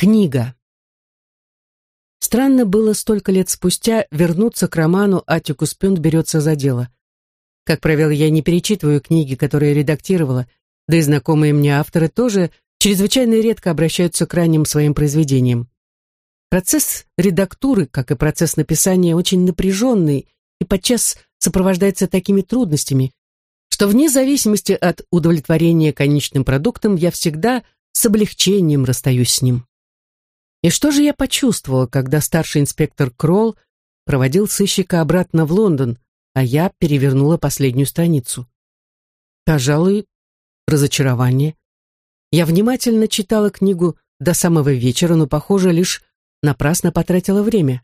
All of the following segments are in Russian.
Книга. Странно было столько лет спустя вернуться к роману «Атикус Пюнт берется за дело». Как правило, я не перечитываю книги, которые редактировала, да и знакомые мне авторы тоже чрезвычайно редко обращаются к ранним своим произведениям. Процесс редактуры, как и процесс написания, очень напряженный и подчас сопровождается такими трудностями, что вне зависимости от удовлетворения конечным продуктом я всегда с облегчением расстаюсь с ним. И что же я почувствовала, когда старший инспектор Кролл проводил сыщика обратно в Лондон, а я перевернула последнюю страницу? Пожалуй, разочарование. Я внимательно читала книгу до самого вечера, но, похоже, лишь напрасно потратила время.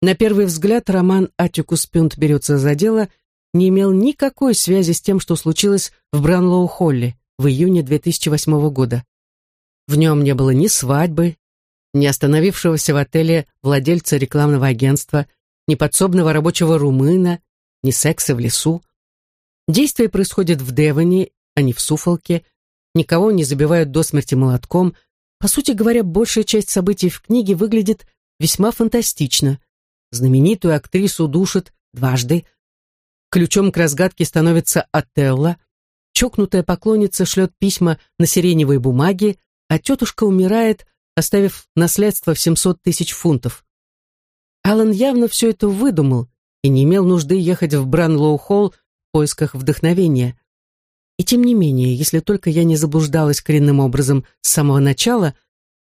На первый взгляд роман «Атикус Пюнт берется за дело» не имел никакой связи с тем, что случилось в Бранлоу-Холле в июне 2008 года. В нем не было ни свадьбы, ни остановившегося в отеле владельца рекламного агентства, ни подсобного рабочего румына, ни секса в лесу. Действие происходит в Девоне, а не в Суфолке, никого не забивают до смерти молотком. По сути говоря, большая часть событий в книге выглядит весьма фантастично. Знаменитую актрису душат дважды. Ключом к разгадке становится Отелло. Чокнутая поклонница шлет письма на сиреневой бумаге, а тетушка умирает, оставив наследство в 700 тысяч фунтов. Алан явно все это выдумал и не имел нужды ехать в Бранлоу-холл в поисках вдохновения. И тем не менее, если только я не заблуждалась коренным образом с самого начала,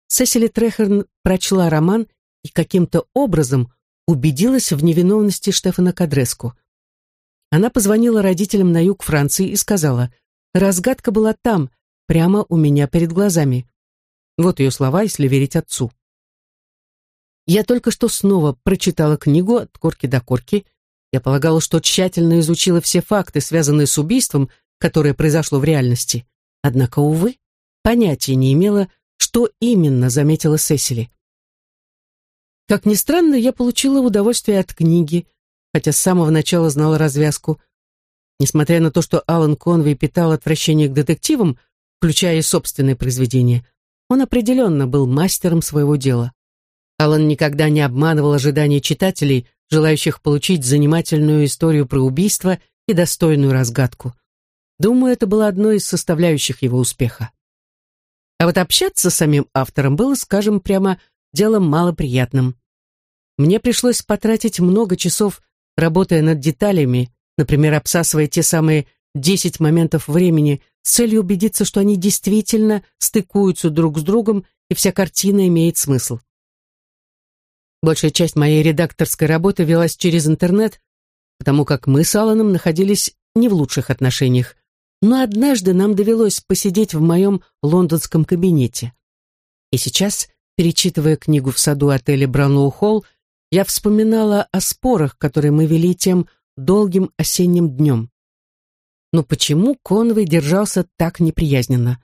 Сесили Трехерн прочла роман и каким-то образом убедилась в невиновности Штефана Кадреску. Она позвонила родителям на юг Франции и сказала, разгадка была там, прямо у меня перед глазами. Вот ее слова, если верить отцу. Я только что снова прочитала книгу от корки до корки. Я полагала, что тщательно изучила все факты, связанные с убийством, которое произошло в реальности. Однако, увы, понятия не имела, что именно заметила Сесили. Как ни странно, я получила удовольствие от книги, хотя с самого начала знала развязку. Несмотря на то, что Алан Конвей питал отвращение к детективам, включая и собственные произведения, он определенно был мастером своего дела. Алан никогда не обманывал ожидания читателей, желающих получить занимательную историю про убийство и достойную разгадку. Думаю, это было одной из составляющих его успеха. А вот общаться с самим автором было, скажем прямо, делом малоприятным. Мне пришлось потратить много часов, работая над деталями, например, обсасывая те самые 10 моментов времени с целью убедиться, что они действительно стыкуются друг с другом и вся картина имеет смысл. Большая часть моей редакторской работы велась через интернет, потому как мы с Алланом находились не в лучших отношениях, но однажды нам довелось посидеть в моем лондонском кабинете. И сейчас, перечитывая книгу в саду отеля Бранлоу Холл, я вспоминала о спорах, которые мы вели тем долгим осенним днем. Но почему Конвей держался так неприязненно?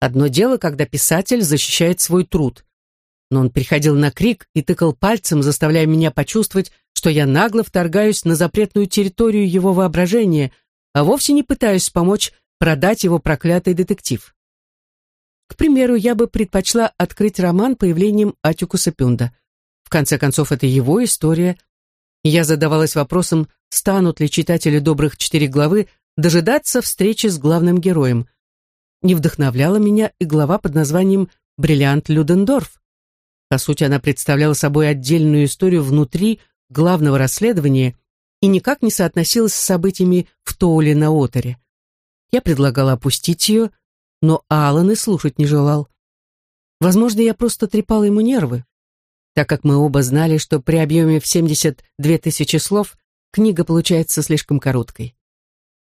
Одно дело, когда писатель защищает свой труд. Но он приходил на крик и тыкал пальцем, заставляя меня почувствовать, что я нагло вторгаюсь на запретную территорию его воображения, а вовсе не пытаюсь помочь продать его проклятый детектив. К примеру, я бы предпочла открыть роман появлением Атикуса Пюнда. В конце концов, это его история. Я задавалась вопросом, станут ли читатели добрых четыре главы дожидаться встречи с главным героем. Не вдохновляла меня и глава под названием «Бриллиант Людендорф». По сути, она представляла собой отдельную историю внутри главного расследования и никак не соотносилась с событиями в Тоуле на Отере. Я предлагала опустить ее, но Аллан и слушать не желал. Возможно, я просто трепала ему нервы, так как мы оба знали, что при объеме в 72 тысячи слов книга получается слишком короткой.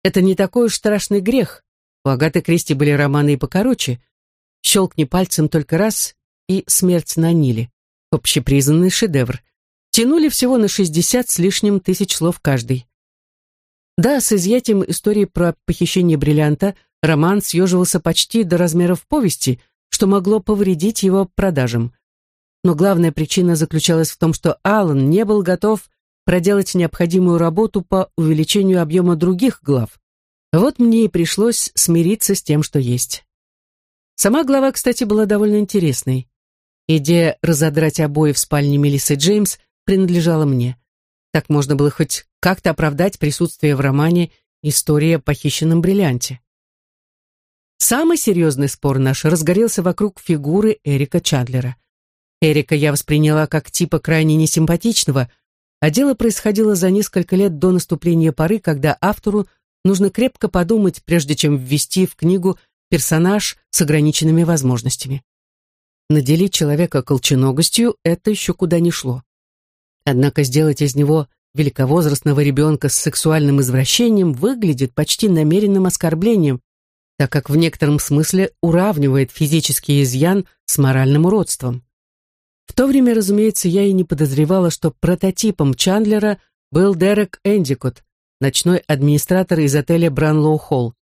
Это не такой уж страшный грех. У Агаты Кристи были романы и покороче. «Щелкни пальцем только раз» и «Смерть на Ниле». Общепризнанный шедевр. Тянули всего на 60 с лишним тысяч слов каждый. Да, с изъятием истории про похищение бриллианта роман съеживался почти до размеров повести, что могло повредить его продажам. Но главная причина заключалась в том, что Аллан не был готов проделать необходимую работу по увеличению объема других глав. Вот мне и пришлось смириться с тем, что есть. Сама глава, кстати, была довольно интересной. Идея разодрать обои в спальне Мелиссы Джеймс принадлежала мне. Так можно было хоть как-то оправдать присутствие в романе «История о похищенном бриллианте». Самый серьезный спор наш разгорелся вокруг фигуры Эрика Чадлера. Эрика я восприняла как типа крайне несимпатичного, а дело происходило за несколько лет до наступления поры, когда автору нужно крепко подумать, прежде чем ввести в книгу персонаж с ограниченными возможностями. Наделить человека колченогостью – это еще куда ни шло. Однако сделать из него великовозрастного ребенка с сексуальным извращением выглядит почти намеренным оскорблением, так как в некотором смысле уравнивает физический изъян с моральным уродством. В то время, разумеется, я и не подозревала, что прототипом Чандлера был Дерек Эндикот, ночной администратор из отеля Бранлоу Холл.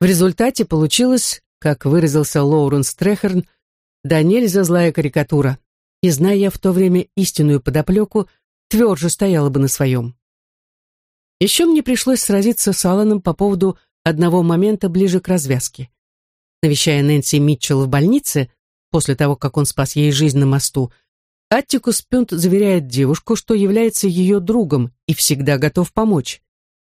В результате получилось, как выразился Лоуренс Трехерн, да нельзя злая карикатура. И зная я в то время истинную подоплеку, тверже стояла бы на своем. Еще мне пришлось сразиться с Алланом по поводу одного момента ближе к развязке. Навещая Нэнси Митчелл в больнице, после того, как он спас ей жизнь на мосту, Аттикус Пюнт заверяет девушку, что является ее другом и всегда готов помочь.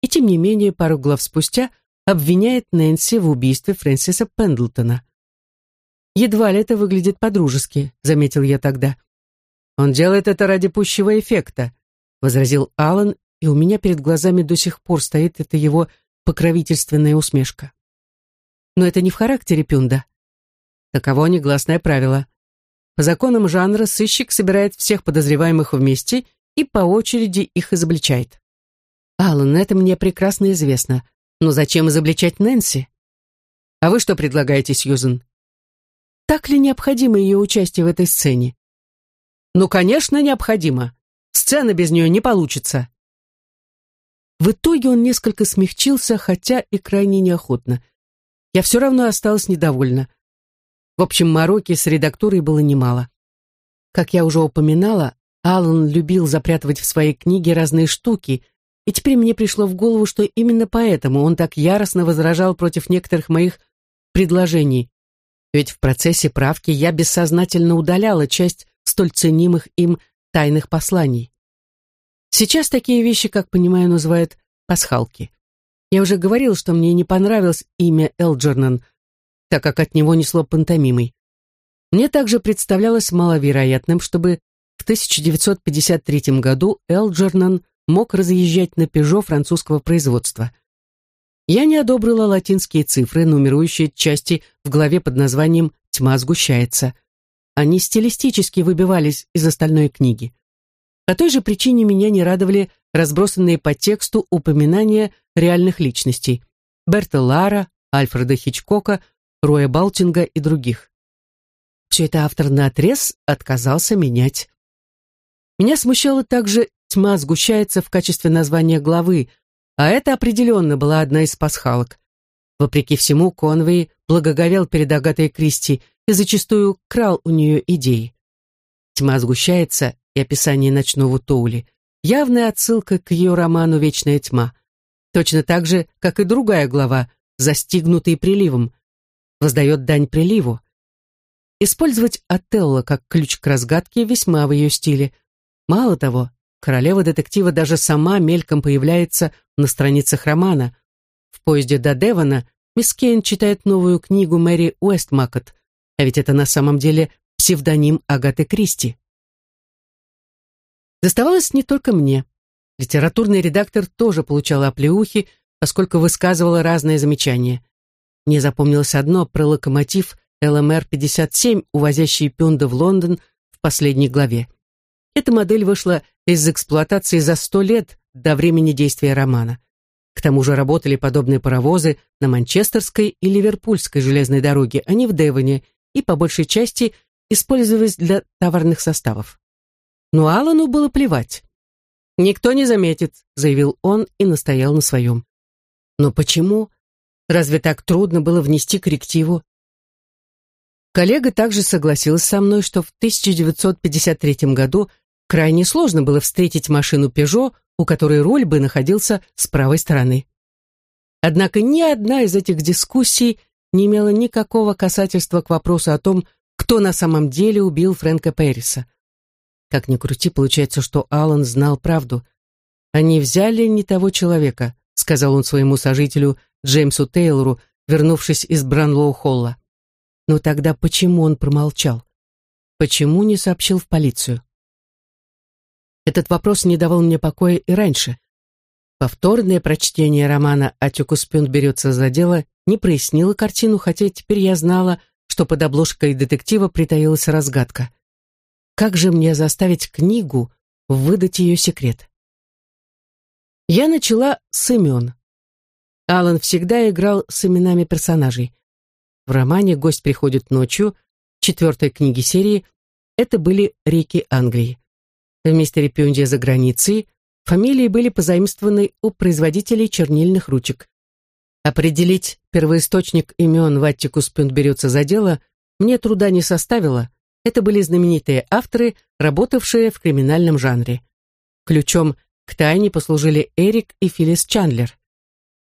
И тем не менее, пару глав спустя обвиняет Нэнси в убийстве Фрэнсиса Пендлтона. «Едва ли это выглядит по-дружески», — заметил я тогда. «Он делает это ради пущего эффекта», — возразил Аллан, и у меня перед глазами до сих пор стоит эта его покровительственная усмешка. Но это не в характере Пюнда. Таково негласное правило. По законам жанра сыщик собирает всех подозреваемых вместе и по очереди их изобличает. Аллан, это мне прекрасно известно. Но зачем изобличать Нэнси? А вы что предлагаете, Сьюзен? Так ли необходимо ее участие в этой сцене? Ну, конечно, необходимо. Сцена без нее не получится. В итоге он несколько смягчился, хотя и крайне неохотно. Я все равно осталась недовольна. В общем, мороки с редактурой было немало. Как я уже упоминала, Аллан любил запрятывать в своей книге разные штуки, и теперь мне пришло в голову, что именно поэтому он так яростно возражал против некоторых моих предложений. Ведь в процессе правки я бессознательно удаляла часть столь ценимых им тайных посланий. Сейчас такие вещи, как понимаю, называют пасхалки. Я уже говорил, что мне не понравилось имя Элджернан, так как от него несло пантомимой. Мне также представлялось маловероятным, чтобы в 1953 году Элджернан мог разъезжать на «Пежо» французского производства. Я не одобрила латинские цифры, нумерующие части в главе под названием «Тьма сгущается», они стилистически выбивались из остальной книги. По той же причине меня не радовали разбросанные по тексту упоминания реальных личностей Берта Лара, Альфреда Хичкока, Роя Балтинга и других. Все это автор наотрез отказался менять. Меня смущало также «Тьма сгущается» в качестве названия главы, а это определенно была одна из пасхалок. Вопреки всему, Конвей благоговел перед Агатой Кристи и зачастую крал у нее идеи. «Тьма сгущается» и описание ночного Тоули — явная отсылка к ее роману «Вечная тьма». Точно так же, как и другая глава «Застигнутый приливом», воздает дань приливу. Использовать Отелло как ключ к разгадке весьма в ее стиле. Мало того, королева детектива даже сама мельком появляется на страницах романа. В поезде до Девона мисс Кейн читает новую книгу Мэри Уэстмакот, а ведь это на самом деле псевдоним Агаты Кристи. Доставалось не только мне. Литературный редактор тоже получал оплеухи, поскольку высказывала разные замечания. Мне запомнилось одно про локомотив ЛМР-57, увозящий Пюнда в Лондон в последней главе. Эта модель вышла из эксплуатации за сто лет до времени действия романа. К тому же работали подобные паровозы на Манчестерской и Ливерпульской железной дороге, а не в Девоне, и по большей части использовались для товарных составов. Но Аллану было плевать. «Никто не заметит», — заявил он и настоял на своем. «Но почему? Разве так трудно было внести коррективу?» Коллега также согласился со мной, что в 1953 году крайне сложно было встретить машину «Пежо», у которой руль бы находился с правой стороны. Однако ни одна из этих дискуссий не имела никакого касательства к вопросу о том, кто на самом деле убил Фрэнка Перриса. Как ни крути, получается, что Алан знал правду. Они взяли не того человека, сказал он своему сожителю Джеймсу Тейлору, вернувшись из Бранлоу-Холла. Но тогда почему он промолчал? Почему не сообщил в полицию? Этот вопрос не давал мне покоя и раньше. Повторное прочтение романа «Атикус Пюнт берется за дело» не прояснило картину, хотя теперь я знала, что под обложкой детектива притаилась разгадка. Как же мне заставить книгу выдать ее секрет? Я начала с имен. Алан всегда играл с именами персонажей. В романе «Гость приходит ночью», четвертой книге серии, это были реки Англии. В «Мистере Пюнде за границей» фамилии были позаимствованы у производителей чернильных ручек. Определить первоисточник имен Ваттикус Пюнт берется за дело мне труда не составило. Это были знаменитые авторы, работавшие в криминальном жанре. Ключом к тайне послужили Эрик и Филлис Чандлер.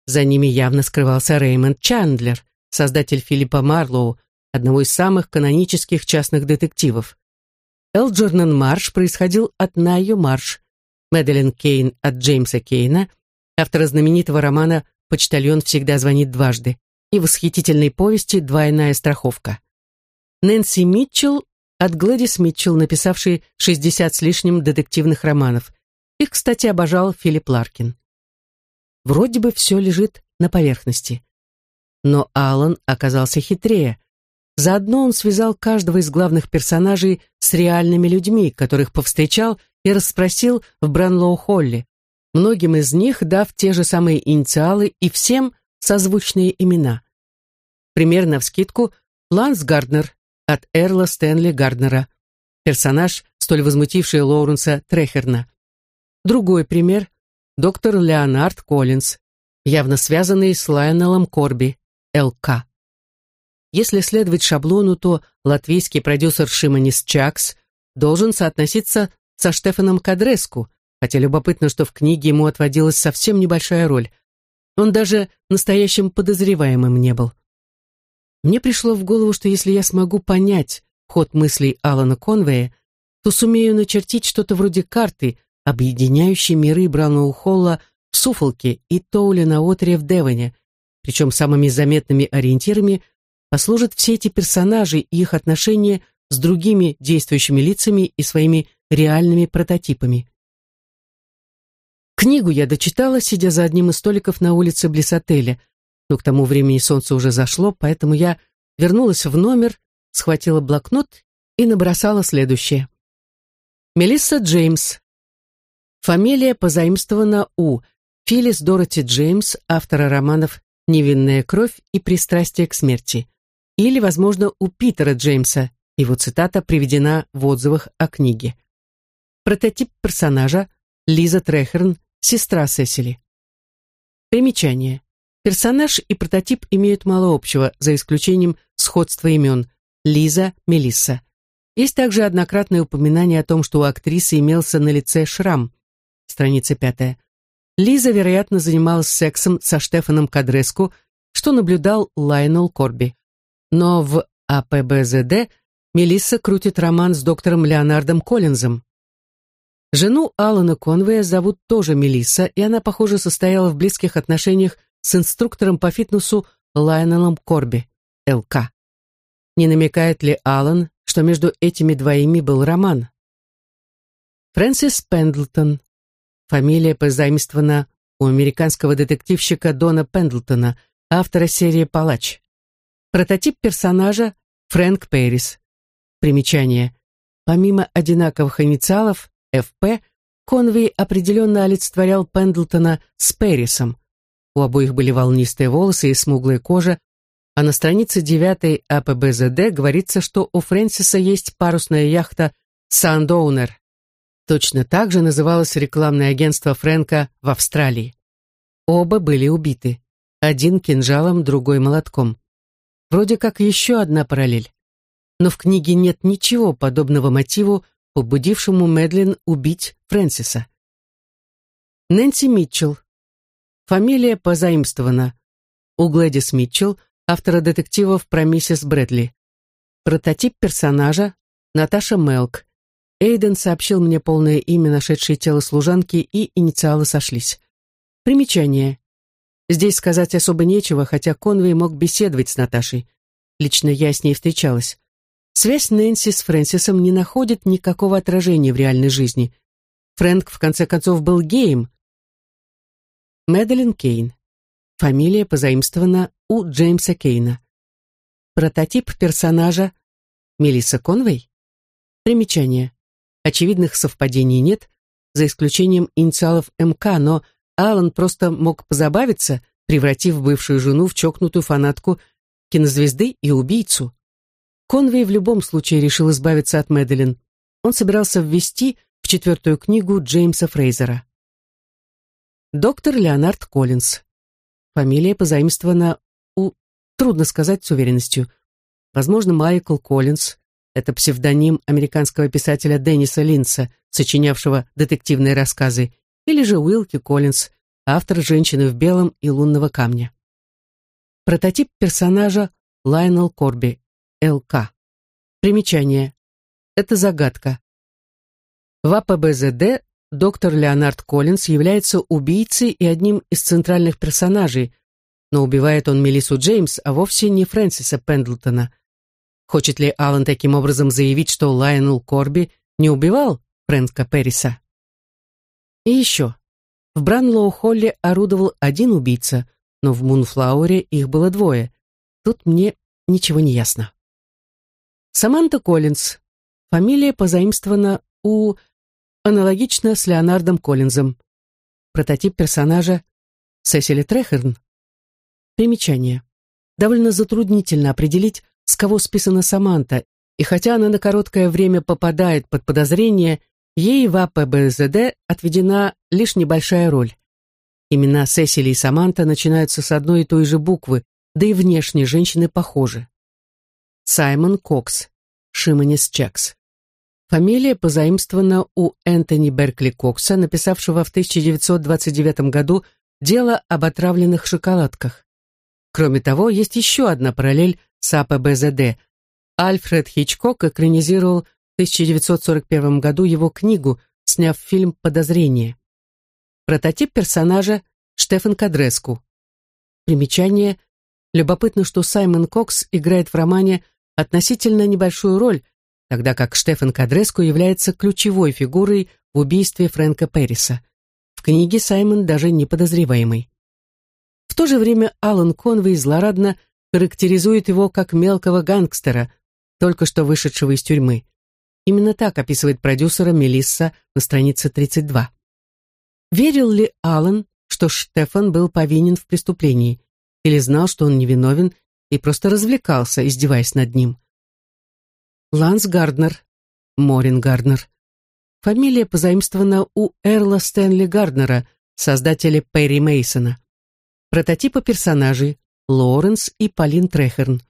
За ними явно скрывался Реймонд Чандлер, создатель Филиппа Марлоу, одного из самых канонических частных детективов. Элджернан Марш происходил от Найо Марш, Мэдалин Кейн от Джеймса Кейна, автора знаменитого романа «Почтальон всегда звонит дважды» и восхитительной повести «Двойная страховка». Нэнси Митчелл от Глэдис Митчелл, написавшей 60 с лишним детективных романов. Их, кстати, обожал Филипп Ларкин. Вроде бы все лежит на поверхности. Но Алан оказался хитрее. Заодно он связал каждого из главных персонажей с реальными людьми, которых повстречал и расспросил в Бранлоу-Холле, многим из них дав те же самые инициалы и всем созвучные имена. Примерно вскидку Ланс Гарднер от Эрла Стэнли Гарднера, персонаж, столь возмутивший Лоуренса Трехерна. Другой пример – доктор Леонард Коллинз, явно связанный с Лайонелом Корби, ЛК. Если следовать шаблону, то латвийский продюсер Шиманис Чакс должен соотноситься со Штефаном Кадреску, хотя любопытно, что в книге ему отводилась совсем небольшая роль. Он даже настоящим подозреваемым не был. Мне пришло в голову, что если я смогу понять ход мыслей Алана Конвея, то сумею начертить что-то вроде карты, объединяющей миры Браунау-Холла в Суфолке и Тоуля на Отре в Девоне, причем самыми заметными ориентирами послужат все эти персонажи и их отношения с другими действующими лицами и своими реальными прототипами. Книгу я дочитала, сидя за одним из столиков на улице близ отеля, но к тому времени солнце уже зашло, поэтому я вернулась в номер, схватила блокнот и набросала следующее. Мелисса Джеймс. Фамилия позаимствована у Филлис Дороти Джеймс, автора романов «Невинная кровь» и «Пристрастие к смерти» или, возможно, у Питера Джеймса, его цитата приведена в отзывах о книге. Прототип персонажа Лиза Трехерн, сестра Сесили. Примечание. Персонаж и прототип имеют мало общего, за исключением сходства имен Лиза, Мелисса. Есть также однократное упоминание о том, что у актрисы имелся на лице шрам. Страница пятая. Лиза, вероятно, занималась сексом со Штефаном Кадреску, что наблюдал Лайнел Корби. Но в АПБЗД Мелисса крутит роман с доктором Леонардом Коллинзом. Жену Алана Конвея зовут тоже Мелисса, и она, похоже, состояла в близких отношениях с инструктором по фитнесу Лайонелом Корби, ЛК. Не намекает ли Алан, что между этими двоими был роман? Фрэнсис Пендлтон. Фамилия позаимствована у американского детективщика Дона Пендлтона, автора серии «Палач». Прототип персонажа Фрэнк Пэрис. Примечание. Помимо одинаковых инициалов ФП, Конвей определенно олицетворял Пендлтона с Пэрисом. У обоих были волнистые волосы и смуглая кожа, а на странице 9 АПБЗД говорится, что у Фрэнсиса есть парусная яхта «Сандоунер». Точно так же называлось рекламное агентство Фрэнка в Австралии. Оба были убиты. Один кинжалом, другой молотком. Вроде как еще одна параллель. Но в книге нет ничего подобного мотиву, побудившему Мэдлин убить Фрэнсиса. Нэнси Митчелл. Фамилия позаимствована. У Глэдис Митчелл, автора детективов про миссис Брэдли. Прототип персонажа Наташа Мелк. Эйден сообщил мне полное имя нашедшей тело служанки, и инициалы сошлись. Примечание. Здесь сказать особо нечего, хотя Конвей мог беседовать с Наташей. Лично я с ней встречалась. Связь Нэнси с Фрэнсисом не находит никакого отражения в реальной жизни. Фрэнк, в конце концов, был геем. Мэдалин Кейн. Фамилия позаимствована у Джеймса Кейна. Прототип персонажа Мелисса Конвей. Примечание. Очевидных совпадений нет, за исключением инициалов МК, но Алан просто мог позабавиться, превратив бывшую жену в чокнутую фанатку кинозвезды и убийцу. Конвей в любом случае решил избавиться от Мэдалин. Он собирался ввести в четвертую книгу Джеймса Фрейзера. Доктор Леонард Коллинз. Фамилия позаимствована у... Трудно сказать с уверенностью. Возможно, Майкл Коллинз. Это псевдоним американского писателя Денниса Линца, сочинявшего детективные рассказы, или же Уилки Коллинз, автор «Женщины в белом» и «Лунного камня». Прототип персонажа Лайнел Корби, ЛК. Примечание. Это загадка. В АПБЗД доктор Леонард Коллинз является убийцей и одним из центральных персонажей, но убивает он Мелиссу Джеймс, а вовсе не Фрэнсиса Пендлтона. Хочет ли Алан таким образом заявить, что Лайонел Корби не убивал Фрэнка Перриса? И еще. В Бранлоу-Холле орудовал один убийца, но в Мунфлауэре их было двое. Тут мне ничего не ясно. Саманта Коллинз. Фамилия позаимствована у... аналогично с Леонардом Коллинзом. Прототип персонажа Сесили Трехерн. Примечание. Довольно затруднительно определить, с кого списана Саманта, и хотя она на короткое время попадает под подозрение, ей в АПБЗД отведена лишь небольшая роль. Имена Сесили и Саманта начинаются с одной и той же буквы, да и внешне женщины похожи. Саймон Кокс, Шиманис Чекс. Фамилия позаимствована у Энтони Беркли Кокса, написавшего в 1929 году «Дело об отравленных шоколадках». Кроме того, есть еще одна параллель с АПБЗД. Альфред Хичкок экранизировал в 1941 году его книгу, сняв фильм «Подозрение». Прототип персонажа Штефан Кадреску. Примечание. Любопытно, что Саймон Кокс играет в романе относительно небольшую роль, тогда как Штефан Кадреску является ключевой фигурой в убийстве Фрэнка Перриса. В книге Саймон даже не подозреваемый. В то же время Алан Конвей злорадно характеризует его как мелкого гангстера, только что вышедшего из тюрьмы. Именно так описывает продюсера Мелисса на странице 32. Верил ли Алан, что Штефан был повинен в преступлении, или знал, что он невиновен, и просто развлекался, издеваясь над ним? Ланс Гарднер, Морин Гарднер. Фамилия позаимствована у Эрла Стэнли Гарднера, создателя Перри Мейсона. Прототипы персонажей Лоренс и Полин Трехерн.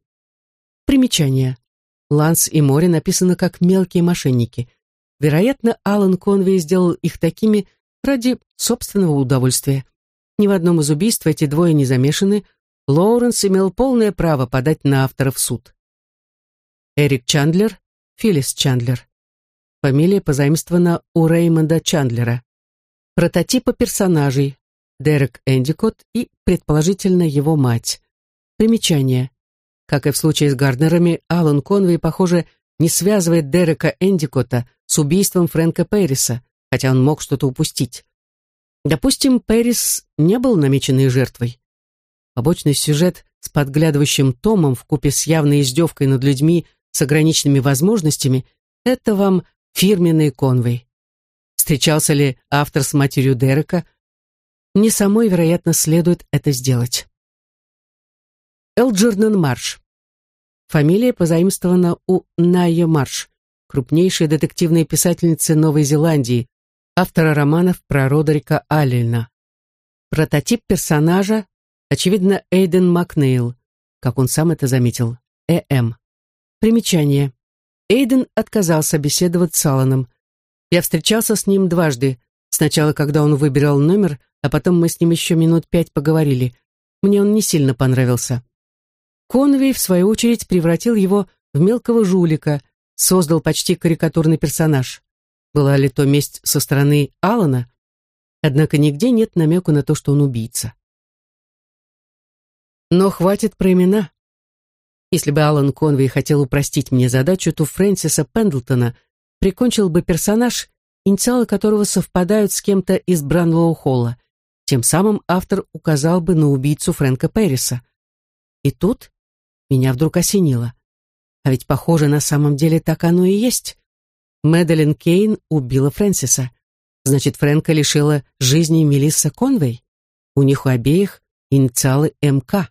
Примечание. Ланс и Мори написаны как мелкие мошенники. Вероятно, Алан Конвей сделал их такими, ради собственного удовольствия. Ни в одном из убийств эти двое не замешаны, Лоуренс имел полное право подать на автора в суд. Эрик Чандлер, Филлис Чандлер. Фамилия позаимствована у Реймонда Чандлера. Прототипы персонажей Дерек Эндикот и, предположительно, его мать. Примечание. Как и в случае с Гарднерами, Алан Конвей, похоже, не связывает Дерека Эндикота с убийством Фрэнка Перриса, хотя он мог что-то упустить. Допустим, Пэрис не был намеченной жертвой. Побочный сюжет с подглядывающим Томом в купе с явной издевкой над людьми с ограниченными возможностями — это вам фирменный конвой. Встречался ли автор с матерью Дерека? Не самой, вероятно, следует это сделать. Элджернан Марш. Фамилия позаимствована у Найо Марш, крупнейшей детективной писательницы Новой Зеландии, автора романов про Родерика Аллена. Прототип персонажа, очевидно, Эйден Макнейл, как он сам это заметил, Э.М. Примечание. Эйден отказался беседовать с Алланом. Я встречался с ним дважды, сначала, когда он выбирал номер, а потом мы с ним еще минут пять поговорили. Мне он не сильно понравился. Конвей, в свою очередь, превратил его в мелкого жулика, создал почти карикатурный персонаж. Была ли то месть со стороны Алана? Однако нигде нет намека на то, что он убийца. Но хватит про имена. Если бы Алан Конвей хотел упростить мне задачу, то Фрэнсиса Пендлтона прикончил бы персонаж, инициалы которого совпадают с кем-то из Бранлоу Холла. Тем самым автор указал бы на убийцу Фрэнка Перриса. И тут меня вдруг осенило. А ведь, похоже, на самом деле так оно и есть. Мэдалин Кейн убила Фрэнсиса. Значит, Фрэнка лишила жизни Мелисса Конвей. У них у обеих инициалы МК.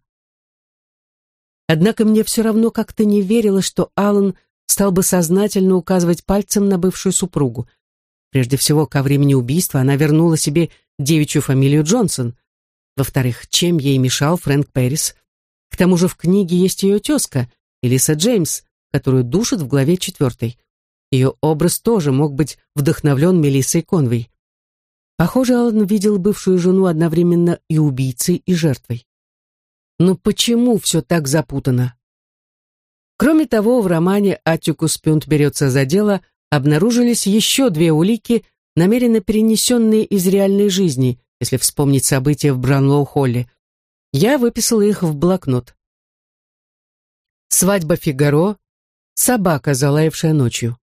Однако мне все равно как-то не верилось, что Алан стал бы сознательно указывать пальцем на бывшую супругу. Прежде всего, ко времени убийства она вернула себе девичью фамилию Джонсон. Во-вторых, чем ей мешал Фрэнк Пэрис? К тому же в книге есть ее тезка, Элиса Джеймс, которую душит в главе четвертой. Ее образ тоже мог быть вдохновлен Мелиссой Конвей. Похоже, Алан видел бывшую жену одновременно и убийцей, и жертвой. Но почему все так запутано? Кроме того, в романе «Аттикус Пюнт берется за дело» обнаружились еще две улики, намеренно перенесенные из реальной жизни, если вспомнить события в Бранлоу-Холле. Я выписала их в блокнот. Свадьба Фигаро, собака, залаявшая ночью.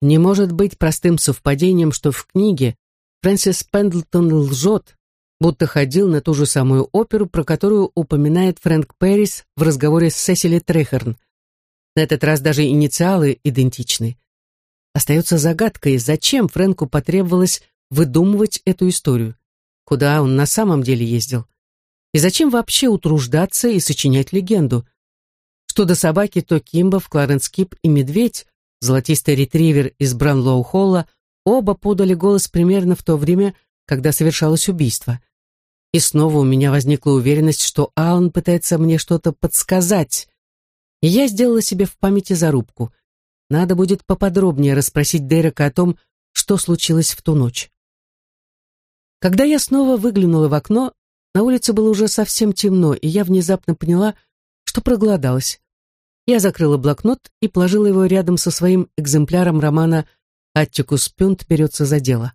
Не может быть простым совпадением, что в книге Фрэнсис Пендлтон лжет, будто ходил на ту же самую оперу, про которую упоминает Фрэнк Пэрис в разговоре с Сесили Трехерн. На этот раз даже инициалы идентичны. Остается загадкой, зачем Фрэнку потребовалось выдумывать эту историю, куда он на самом деле ездил, и зачем вообще утруждаться и сочинять легенду. Что до собаки, то Кимбов, Кларенс Кип и Медведь, золотистый ретривер из Бранлоу-Холла, оба подали голос примерно в то время, когда совершалось убийство. И снова у меня возникла уверенность, что Алан пытается мне что-то подсказать. И я сделала себе в памяти зарубку. Надо будет поподробнее расспросить Дерека о том, что случилось в ту ночь. Когда я снова выглянула в окно, на улице было уже совсем темно, и я внезапно поняла, что проголодалась. Я закрыла блокнот и положила его рядом со своим экземпляром романа «Аттикус Пюнт берется за дело».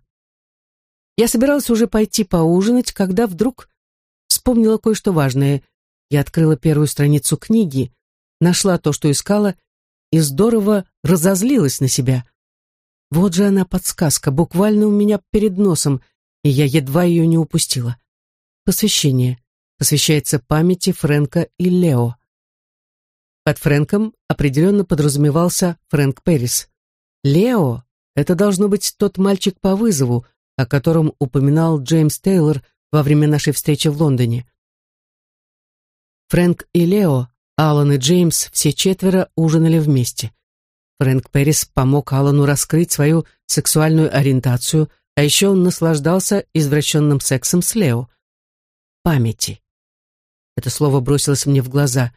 Я собиралась уже пойти поужинать, когда вдруг вспомнила кое-что важное. Я открыла первую страницу книги, нашла то, что искала, и здорово разозлилась на себя. Вот же она подсказка, буквально у меня перед носом, и я едва ее не упустила. Посвящение. Посвящается памяти Фрэнка и Лео. Под Фрэнком определенно подразумевался Фрэнк Перрис. Лео — это должно быть тот мальчик по вызову, о котором упоминал Джеймс Тейлор во время нашей встречи в Лондоне. Фрэнк и Лео, Алан и Джеймс, все четверо ужинали вместе. Фрэнк Перрис помог Алану раскрыть свою сексуальную ориентацию, а еще он наслаждался извращенным сексом с Лео. Памяти. Это слово бросилось мне в глаза.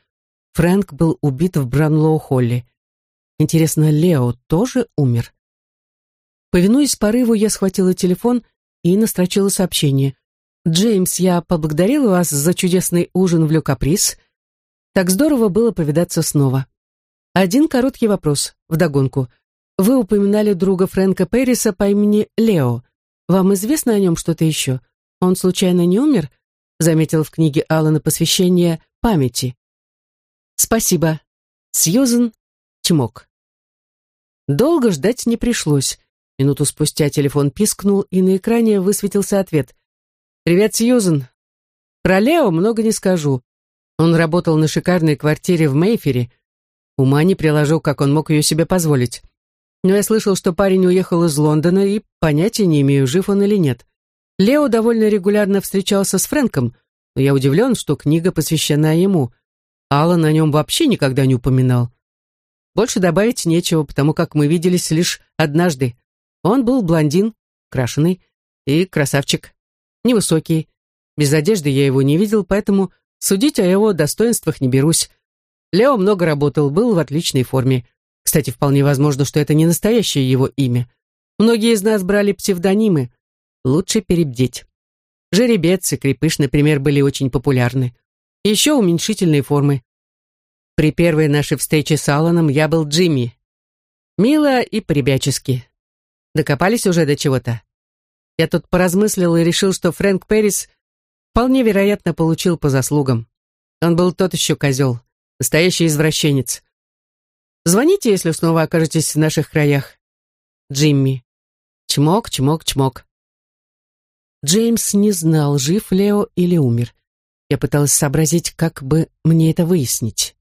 Фрэнк был убит в Бранлоу-Холле. Интересно, Лео тоже умер? Повинуясь порыву, я схватила телефон и настрочила сообщение. «Джеймс, я поблагодарила вас за чудесный ужин в Ле Каприз. Так здорово было повидаться снова. Один короткий вопрос, вдогонку. Вы упоминали друга Фрэнка Перриса по имени Лео. Вам известно о нем что-то еще? Он случайно не умер?» Заметил в книге Алана посвящение памяти. «Спасибо. Сьюзен Чмок». Долго ждать не пришлось. Минуту спустя телефон пискнул, и на экране высветился ответ. «Привет, Сьюзен. Про Лео много не скажу. Он работал на шикарной квартире в Мейфере. Ума не приложу, как он мог ее себе позволить. Но я слышал, что парень уехал из Лондона, и понятия не имею, жив он или нет. Лео довольно регулярно встречался с Фрэнком, но я удивлен, что книга посвящена ему. Аллан о нем вообще никогда не упоминал. Больше добавить нечего, потому как мы виделись лишь однажды. Он был блондин, крашеный и красавчик. Невысокий. Без одежды я его не видел, поэтому судить о его достоинствах не берусь. Лео много работал, был в отличной форме. Кстати, вполне возможно, что это не настоящее его имя. Многие из нас брали псевдонимы. Лучше перебдеть. Жеребец и крепыш, например, были очень популярны. Еще уменьшительные формы. При первой нашей встрече с Алланом я был Джимми. Мило и прибячески. Докопались уже до чего-то. Я тут поразмыслил и решил, что Фрэнк Перрис вполне вероятно получил по заслугам. Он был тот еще козел, настоящий извращенец. Звоните, если снова окажетесь в наших краях. Джимми. Чмок, чмок, чмок. Джеймс не знал, жив Лео или умер. Я пыталась сообразить, как бы мне это выяснить.